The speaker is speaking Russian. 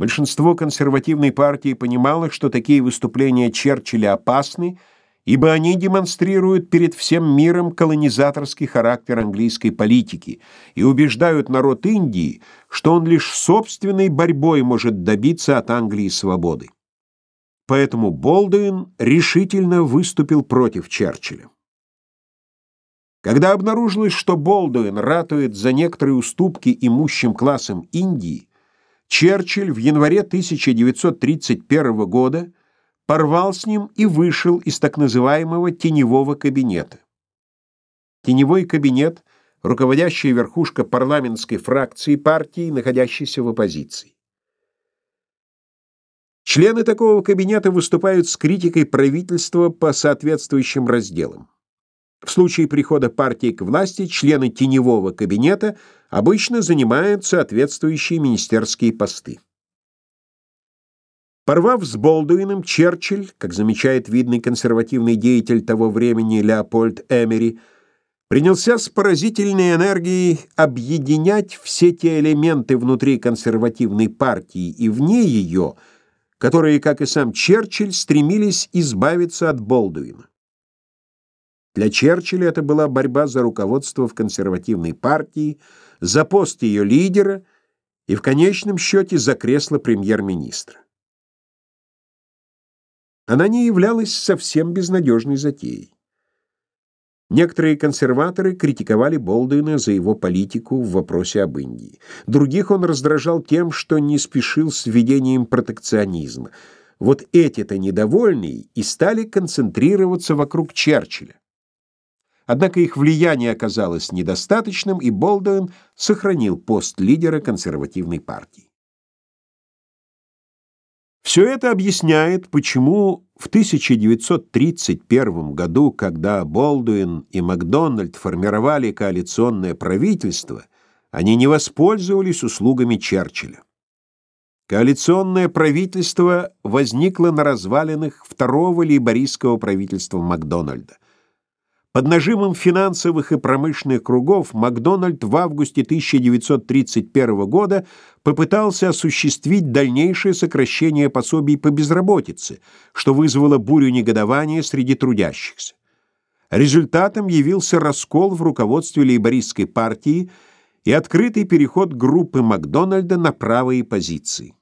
Большинство консервативной партии понимало, что такие выступления Черчилля опасны, ибо они демонстрируют перед всем миром колонизаторский характер английской политики и убеждают народ Индии, что он лишь собственной борьбой может добиться от Англии свободы. Поэтому Болдуин решительно выступил против Черчилля. Когда обнаружилось, что Болдуин ратует за некоторые уступки имущим классам Индии, Черчилль в январе 1931 года порвал с ним и вышел из так называемого теневого кабинета. Теневой кабинет — руководящая верхушка парламентской фракции партии, находящейся в оппозиции. Члены такого кабинета выступают с критикой правительства по соответствующим разделам. В случае прихода партии к власти члены теневого кабинета обычно занимают соответствующие министерские посты. Порвав с Болдуином, Черчилль, как замечает видный консервативный деятель того времени Леопольд Эмери, принялся с поразительной энергией объединять все те элементы внутри консервативной партии и вне ее, которые, как и сам Черчилль, стремились избавиться от Болдуина. Для Черчилля это была борьба за руководство в консервативной партии, за пост ее лидера и, в конечном счете, за кресло премьер-министра. Она не являлась совсем безнадежной затеей. Некоторые консерваторы критиковали Болдуина за его политику в вопросе об Индии. Других он раздражал тем, что не спешил с введением протекционизма. Вот эти-то недовольные и стали концентрироваться вокруг Черчилля. Однако их влияние оказалось недостаточным, и Болдуин сохранил пост лидера консервативной партии. Все это объясняет, почему в 1931 году, когда Болдуин и Макдональд формировали коалиционное правительство, они не воспользовались услугами Черчилля. Коалиционное правительство возникло на развалинах второго лейбористского правительства Макдональда. Под нажимом финансовых и промышленных кругов Макдональд в августе 1931 года попытался осуществить дальнейшее сокращение пособий по безработице, что вызвало бурю негодования среди трудящихся. Результатом явился раскол в руководстве лейбористской партии и открытый переход группы Макдональда на правые позиции.